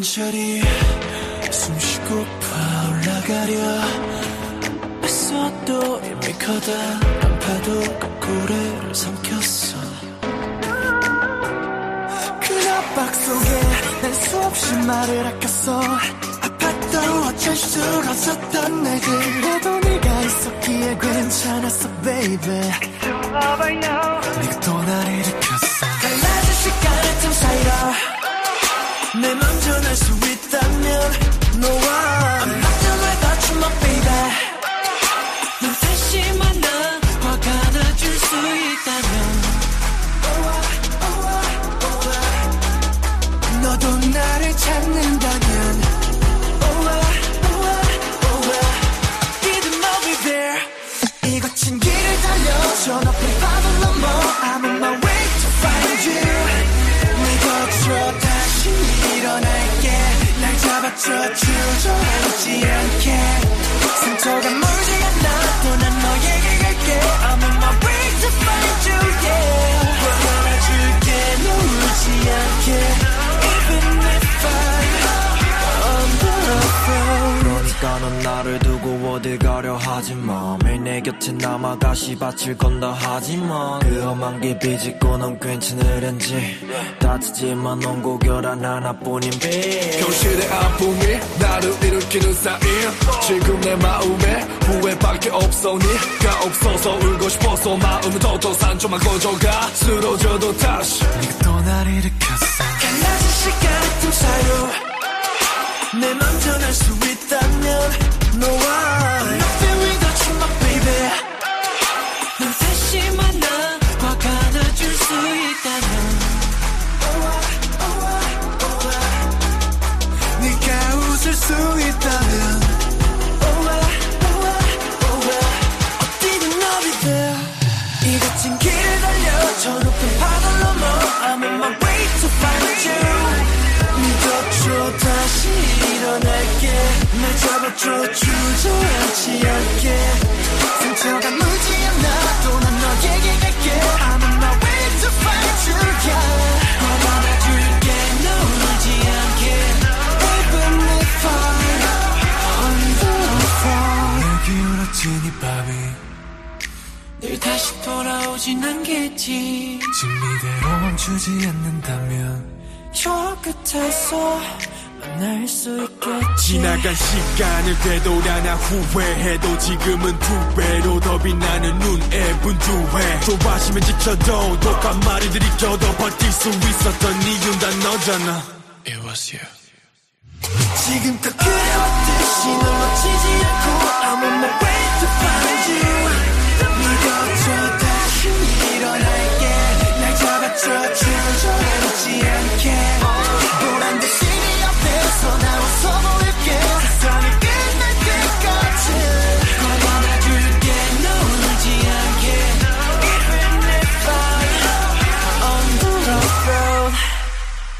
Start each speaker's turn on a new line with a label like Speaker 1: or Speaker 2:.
Speaker 1: 간절히 숨쉬고 파 올라가려. 애써도 이미 커다란 파도가 고래를 삼켰어. 그 압박 속에 난 수없이 말을 아꼈어. 아팠던 어쩔 수 없었던 날들에도 네가 있었기에 괜찮았어 baby. 네가 또날 일으켰어. 갈라진 시간의 틈 사이로. 내 날 잡아줘 주저앉지 않게
Speaker 2: 나를 두고 어딜 가려 하지마. 매일 내 곁에 남아 가시밭을 건다 하지만 그 험한 길 비집고 넌 괜찮으련지. 다치지만 넌 고결한 하나뿐인 빛
Speaker 3: 현실의 아픔이 나를 일으키는 사인. 지금 내 마음에 후회밖에 없어 네가 없어서 울고 싶어서 마음은 더더 산조만 꺼져가. 쓰러져도 다시
Speaker 1: 네가 또 날 일으켰어. 갈라진 시간의 틈 사이로 내 맘 전할 수 주저앉지 않게. 상처가 물지 않아도 난 너에게 갈게. I'm on my way to find 안아줄게. 너 울지 않게. Even if I'm on the 날 기울어진 이 밤이 늘 다시 돌아오진 않겠지. 지금 이대로 멈추지 않는다면 저 끝에서 지.
Speaker 3: 지나간 시간을 되돌아 나 후회해도 지금은 두 배로 더 빛나는 눈에 분주해. 좁아지면 지쳐도 독한 말이 들이켜도 버틸 수 있었던 이유는 다 너잖아. It was you.
Speaker 1: 지금껏 그래왔듯이 널 놓치지 않고 I'm on my way to find you